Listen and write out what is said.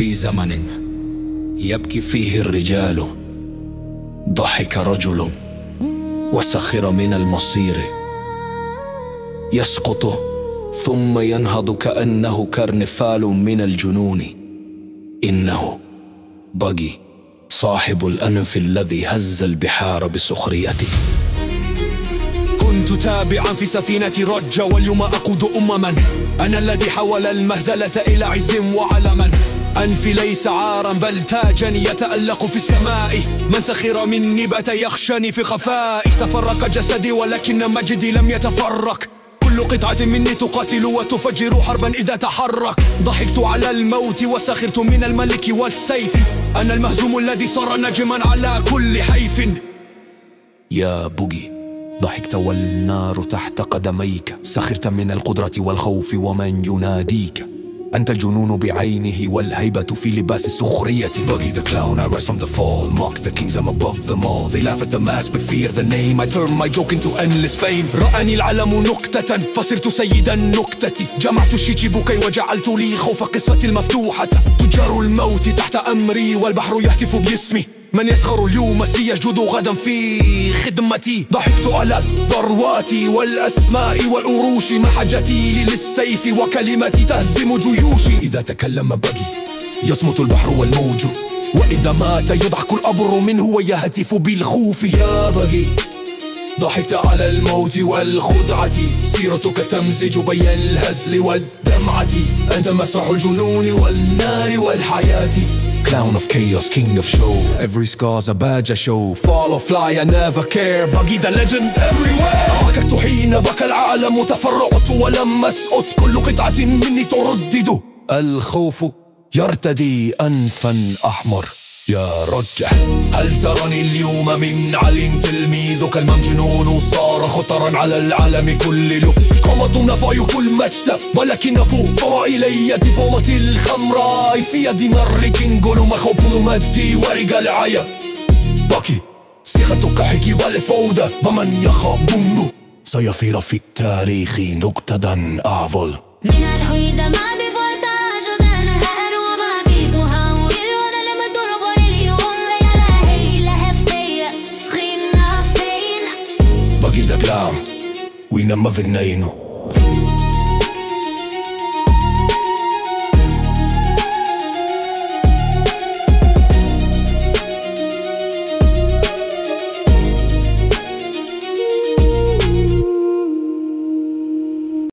في زمن يبكي فيه الرجال ضحك رجل وسخر من المصير يسقط ثم ينهض كأنه كرنفال من الجنون. إنه بقي صاحب الأنف الذي هز البحار بسخريته. كنت تابعا في سفينة رجة واليوم أقود أمما. أنا الذي حول المهزلة إلى عز وعلما. أنفي ليس عارا بل تاجا يتألق في السماء. من سخر مني بأت يخشني في خفائي. تفرق جسدي ولكن مجدي لم يتفرق. كل قطعة مني تقاتل وتفجر حربا إذا تحرك. ضحكت على الموت وسخرت من الملك والسيف. أنا المهزوم الذي صار نجما على كل حيف. يا بوجي ضحكت والنار تحت قدميك. سخرت من القدرة والخوف ومن يناديك. أنت الجنون بعينه والهيبة في لباس السخرية. Buggy the clown, I rise from the fall. Mock the kings, I'm above them all. They laugh at the mask but fear the name. I turn my joke into endless fame. رآني العالم نكتة فصرت سيد النكتة جمعت الشيتشيبوكاي وجعلت لي خوف قصتي المفتوحة. تجار الموت تحت أمري والبحر يهتف باسمي من يسخر اليوم سيجد غدا في خدمتي. ضحكت على الثروات والأسماء والعروش. محجتي للسيف وكلمتي تهزم جيوشي. إذا تكلم بقي يصمت البحر والموج. وإذا مات يضحك الأبر منه ويهتف بالخوف. يا بقي ضحكت على الموت والخدعة. سيرتك تمزج بين الهزل والدمعة. أنت مسرح الجنون والنار والحياة. Clown of chaos, king of show Every scar's a badge I show Fall or fly I never care Buggy the legend everywhere ضحكت حين بكى العالم تفرعت ولم أسقط كل قطعة مني تردد الخوف يرتدي أنفا أحمر يا رجع. هل تراني اليوم من علي تلميذك؟ الممجنون صار خطرا على العالم كله. قامة نفاي كل مجد ولكن أبو طرى إلي فوضة الخمراء. في يد مرك قولوا مخبول مدي ورجال عيا باكي صيغتك حكي والفوضى. ومن يخاف سيصير في التاريخ نكتدا أعظل من الحيدة Uy na maveneno